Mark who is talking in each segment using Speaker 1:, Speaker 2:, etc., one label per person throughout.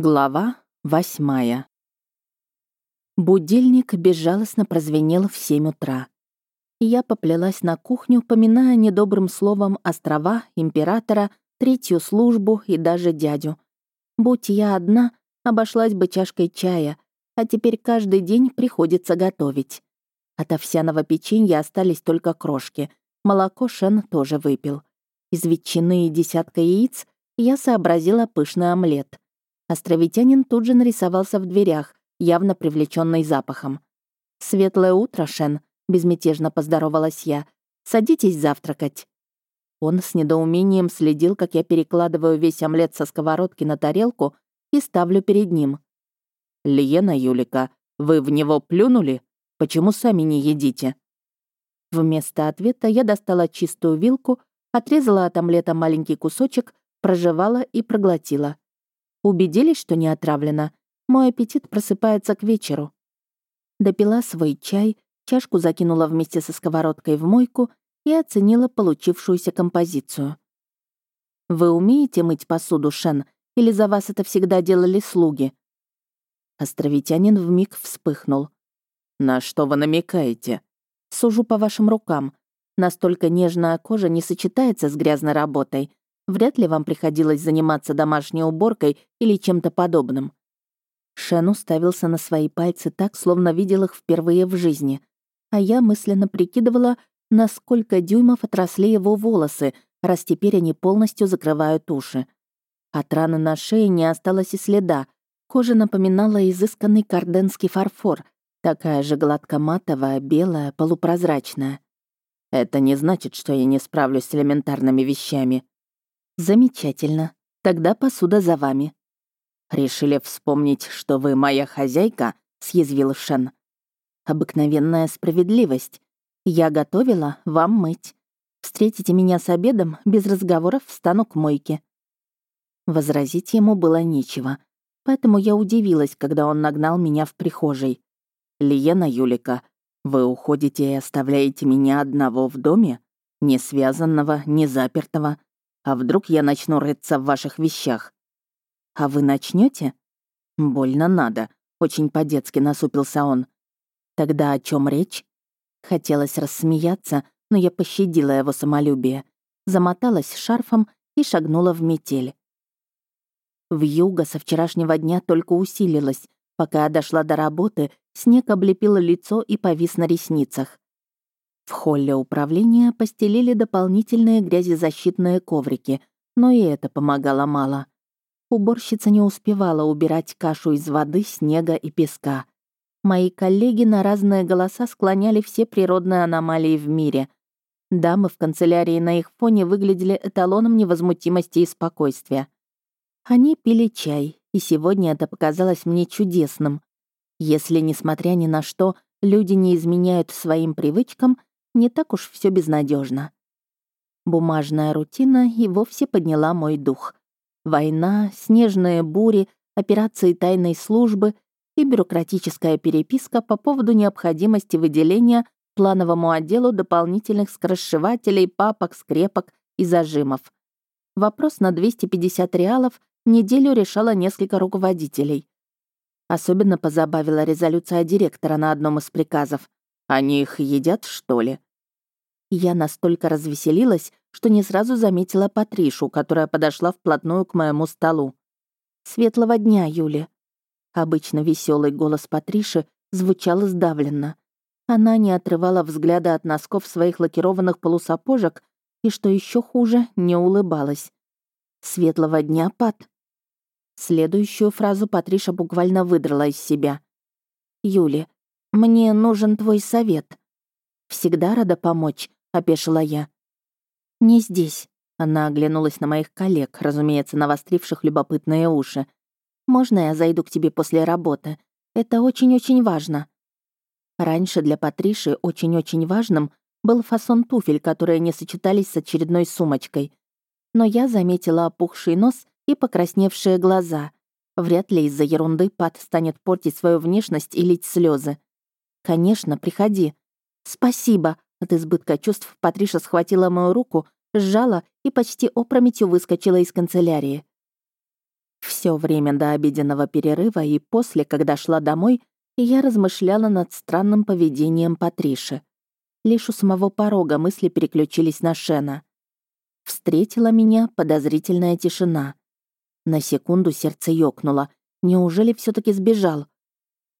Speaker 1: Глава восьмая. Будильник безжалостно прозвенел в семь утра. Я поплелась на кухню, поминая недобрым словом острова, императора, третью службу и даже дядю. Будь я одна, обошлась бы чашкой чая, а теперь каждый день приходится готовить. От овсяного печенья остались только крошки. Молоко Шен тоже выпил. Из ветчины и десятка яиц я сообразила пышный омлет — Островитянин тут же нарисовался в дверях, явно привлеченный запахом. «Светлое утро, Шен», — безмятежно поздоровалась я. «Садитесь завтракать». Он с недоумением следил, как я перекладываю весь омлет со сковородки на тарелку и ставлю перед ним. «Лиена Юлика, вы в него плюнули? Почему сами не едите?» Вместо ответа я достала чистую вилку, отрезала от омлета маленький кусочек, прожевала и проглотила. Убедились, что не отравлено? Мой аппетит просыпается к вечеру. Допила свой чай, чашку закинула вместе со сковородкой в мойку и оценила получившуюся композицию. «Вы умеете мыть посуду, Шен, или за вас это всегда делали слуги?» Островитянин вмиг вспыхнул. «На что вы намекаете?» «Сужу по вашим рукам. Настолько нежная кожа не сочетается с грязной работой, Вряд ли вам приходилось заниматься домашней уборкой или чем-то подобным». Шен уставился на свои пальцы так, словно видел их впервые в жизни. А я мысленно прикидывала, насколько дюймов отросли его волосы, раз теперь они полностью закрывают уши. От раны на шее не осталось и следа. Кожа напоминала изысканный карденский фарфор, такая же гладко-матовая, белая, полупрозрачная. «Это не значит, что я не справлюсь с элементарными вещами», «Замечательно. Тогда посуда за вами». «Решили вспомнить, что вы моя хозяйка?» — съязвил Шен. «Обыкновенная справедливость. Я готовила, вам мыть. Встретите меня с обедом, без разговоров встану к мойке». Возразить ему было нечего, поэтому я удивилась, когда он нагнал меня в прихожей. «Лиена Юлика, вы уходите и оставляете меня одного в доме? Не связанного, не запертого?» А вдруг я начну рыться в ваших вещах? А вы начнете? Больно надо. Очень по-детски насупился он. Тогда о чем речь? Хотелось рассмеяться, но я пощадила его самолюбие. Замоталась шарфом и шагнула в метель. В юго со вчерашнего дня только усилилась. Пока я дошла до работы, снег облепил лицо и повис на ресницах. В холле управления постелили дополнительные грязезащитные коврики, но и это помогало мало. Уборщица не успевала убирать кашу из воды, снега и песка. Мои коллеги на разные голоса склоняли все природные аномалии в мире. Дамы в канцелярии на их фоне выглядели эталоном невозмутимости и спокойствия. Они пили чай, и сегодня это показалось мне чудесным. Если, несмотря ни на что, люди не изменяют своим привычкам — не так уж все безнадежно. Бумажная рутина и вовсе подняла мой дух. Война, снежные бури, операции тайной службы и бюрократическая переписка по поводу необходимости выделения плановому отделу дополнительных скоросшивателей, папок, скрепок и зажимов. Вопрос на 250 реалов неделю решала несколько руководителей. Особенно позабавила резолюция директора на одном из приказов. Они их едят, что ли? Я настолько развеселилась, что не сразу заметила Патришу, которая подошла вплотную к моему столу. «Светлого дня, Юля!» Обычно веселый голос Патриши звучал сдавленно. Она не отрывала взгляда от носков своих лакированных полусапожек и, что еще хуже, не улыбалась. «Светлого дня, Пат!» Следующую фразу Патриша буквально выдрала из себя. «Юля, мне нужен твой совет. Всегда рада помочь, — опешила я. «Не здесь», — она оглянулась на моих коллег, разумеется, навостривших любопытные уши. «Можно я зайду к тебе после работы? Это очень-очень важно». Раньше для Патриши очень-очень важным был фасон туфель, которые не сочетались с очередной сумочкой. Но я заметила опухший нос и покрасневшие глаза. Вряд ли из-за ерунды Пат станет портить свою внешность и лить слезы. «Конечно, приходи». «Спасибо», от избытка чувств Патриша схватила мою руку, сжала и почти опрометью выскочила из канцелярии. «В Все время до обеденного перерыва и после, когда шла домой, я размышляла над странным поведением Патриши. Лишь у самого порога мысли переключились на Шена. Встретила меня подозрительная тишина. На секунду сердце ёкнуло. Неужели все таки сбежал?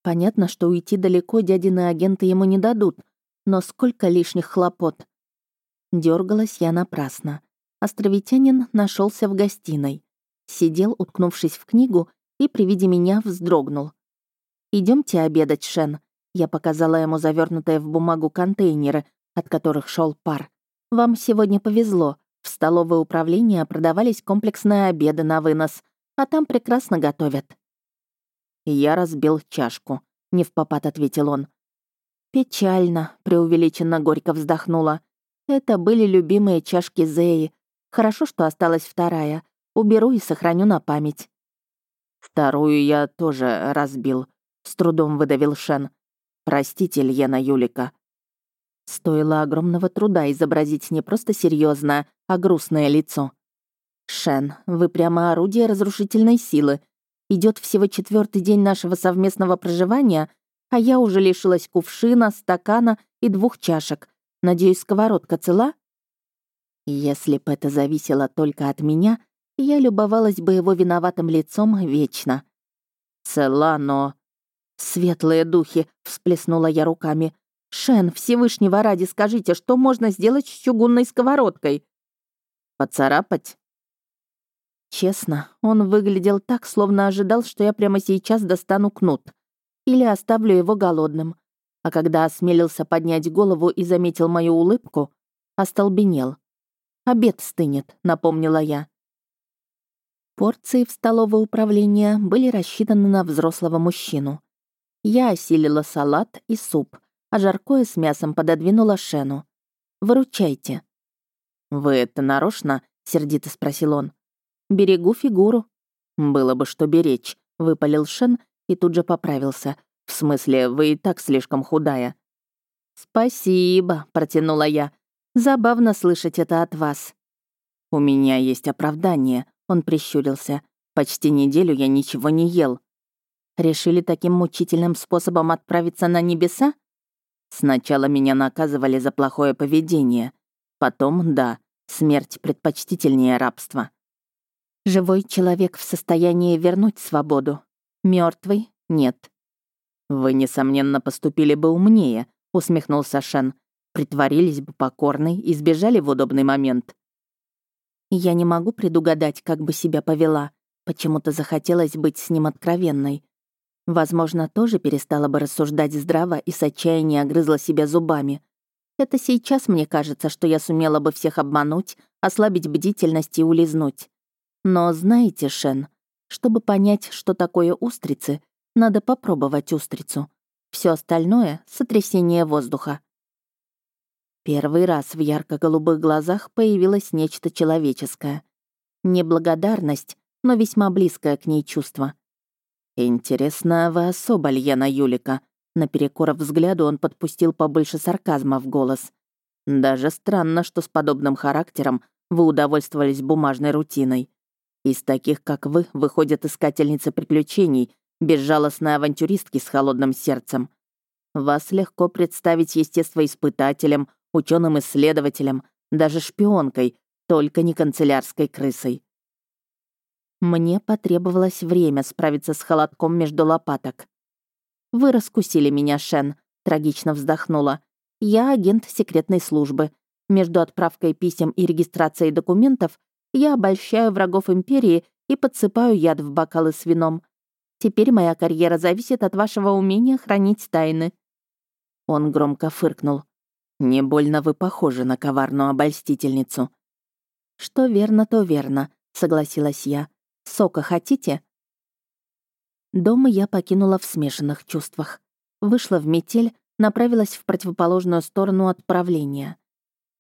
Speaker 1: Понятно, что уйти далеко дядины агенты ему не дадут, но сколько лишних хлопот. Дергалась я напрасно. Островитянин нашелся в гостиной. Сидел, уткнувшись в книгу, и при виде меня вздрогнул. Идемте обедать, Шен», я показала ему завернутые в бумагу контейнеры, от которых шел пар. «Вам сегодня повезло. В столовое управление продавались комплексные обеды на вынос, а там прекрасно готовят». Я разбил чашку. Не в попад ответил он. «Печально», — преувеличенно горько вздохнула. «Это были любимые чашки Зеи. Хорошо, что осталась вторая. Уберу и сохраню на память». «Вторую я тоже разбил», с трудом выдавил Шен. «Простите, Льена Юлика». Стоило огромного труда изобразить не просто серьезное, а грустное лицо. «Шен, вы прямо орудие разрушительной силы. Идет всего четвертый день нашего совместного проживания, а я уже лишилась кувшина, стакана и двух чашек. Надеюсь, сковородка цела?» Если бы это зависело только от меня, я любовалась бы его виноватым лицом вечно. «Цела, но...» «Светлые духи!» — всплеснула я руками. «Шен, Всевышнего ради, скажите, что можно сделать с чугунной сковородкой?» «Поцарапать?» Честно, он выглядел так, словно ожидал, что я прямо сейчас достану кнут. Или оставлю его голодным. А когда осмелился поднять голову и заметил мою улыбку, остолбенел. «Обед стынет», — напомнила я. Порции в столовое управление были рассчитаны на взрослого мужчину. Я осилила салат и суп, а жаркое с мясом пододвинула Шену. «Выручайте». «Вы это нарочно?» — сердито спросил он. «Берегу фигуру». «Было бы что беречь», — выпалил Шен и тут же поправился. «В смысле, вы и так слишком худая». «Спасибо», — протянула я. «Забавно слышать это от вас». «У меня есть оправдание», — он прищурился. «Почти неделю я ничего не ел». Решили таким мучительным способом отправиться на небеса? Сначала меня наказывали за плохое поведение. Потом, да, смерть предпочтительнее рабства. Живой человек в состоянии вернуть свободу. Мертвый нет. Вы, несомненно, поступили бы умнее, усмехнулся Шен. Притворились бы покорной и сбежали в удобный момент. Я не могу предугадать, как бы себя повела. Почему-то захотелось быть с ним откровенной. Возможно, тоже перестала бы рассуждать здраво и с отчаяния огрызла себя зубами. Это сейчас мне кажется, что я сумела бы всех обмануть, ослабить бдительность и улизнуть. Но знаете, Шен, чтобы понять, что такое устрицы, надо попробовать устрицу. Все остальное — сотрясение воздуха. Первый раз в ярко-голубых глазах появилось нечто человеческое. Не благодарность, но весьма близкое к ней чувство. «Интересно, вы особо, Льена Юлика?» Наперекор взгляду он подпустил побольше сарказма в голос. «Даже странно, что с подобным характером вы удовольствовались бумажной рутиной. Из таких, как вы, выходят искательницы приключений, безжалостные авантюристки с холодным сердцем. Вас легко представить естествоиспытателем, ученым исследователем даже шпионкой, только не канцелярской крысой. Мне потребовалось время справиться с холодком между лопаток. «Вы раскусили меня, Шен», — трагично вздохнула. «Я агент секретной службы. Между отправкой писем и регистрацией документов я обольщаю врагов Империи и подсыпаю яд в бокалы с вином. Теперь моя карьера зависит от вашего умения хранить тайны». Он громко фыркнул. «Не больно вы похожи на коварную обольстительницу». «Что верно, то верно», — согласилась я. Сока хотите?» Дома я покинула в смешанных чувствах. Вышла в метель, направилась в противоположную сторону отправления.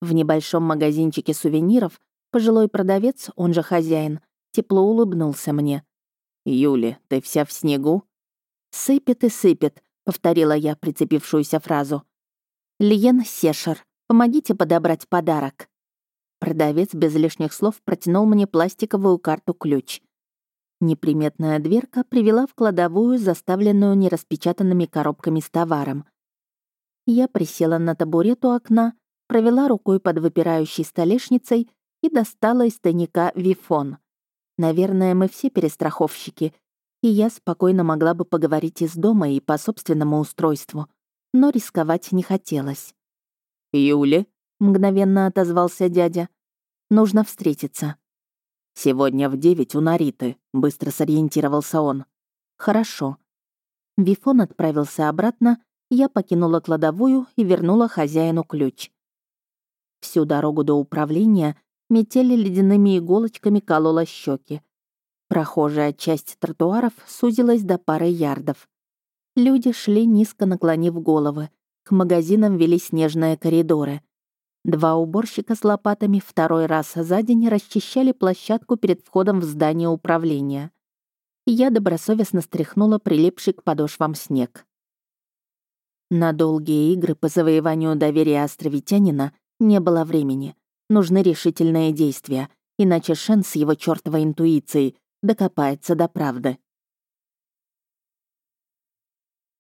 Speaker 1: В небольшом магазинчике сувениров пожилой продавец, он же хозяин, тепло улыбнулся мне. «Юли, ты вся в снегу?» «Сыпет и сыпет», — повторила я прицепившуюся фразу. «Лиен Сешер, помогите подобрать подарок». Продавец без лишних слов протянул мне пластиковую карту-ключ. Неприметная дверка привела в кладовую, заставленную нераспечатанными коробками с товаром. Я присела на табурет у окна, провела рукой под выпирающей столешницей и достала из тайника вифон. Наверное, мы все перестраховщики, и я спокойно могла бы поговорить из дома и по собственному устройству, но рисковать не хотелось.
Speaker 2: «Юля?» — мгновенно отозвался дядя.
Speaker 1: «Нужно встретиться».
Speaker 2: «Сегодня в девять у Нариты», — быстро сориентировался он.
Speaker 1: «Хорошо». Вифон отправился обратно, я покинула кладовую и вернула хозяину ключ. Всю дорогу до управления метели ледяными иголочками колола щеки. Прохожая часть тротуаров сузилась до пары ярдов. Люди шли низко наклонив головы. К магазинам вели снежные коридоры. Два уборщика с лопатами второй раз за день расчищали площадку перед входом в здание управления. Я добросовестно стряхнула прилипший к подошвам снег. На долгие игры по завоеванию доверия островитянина не было времени. Нужны решительные действия, иначе Шен с его чёртовой интуицией докопается до правды.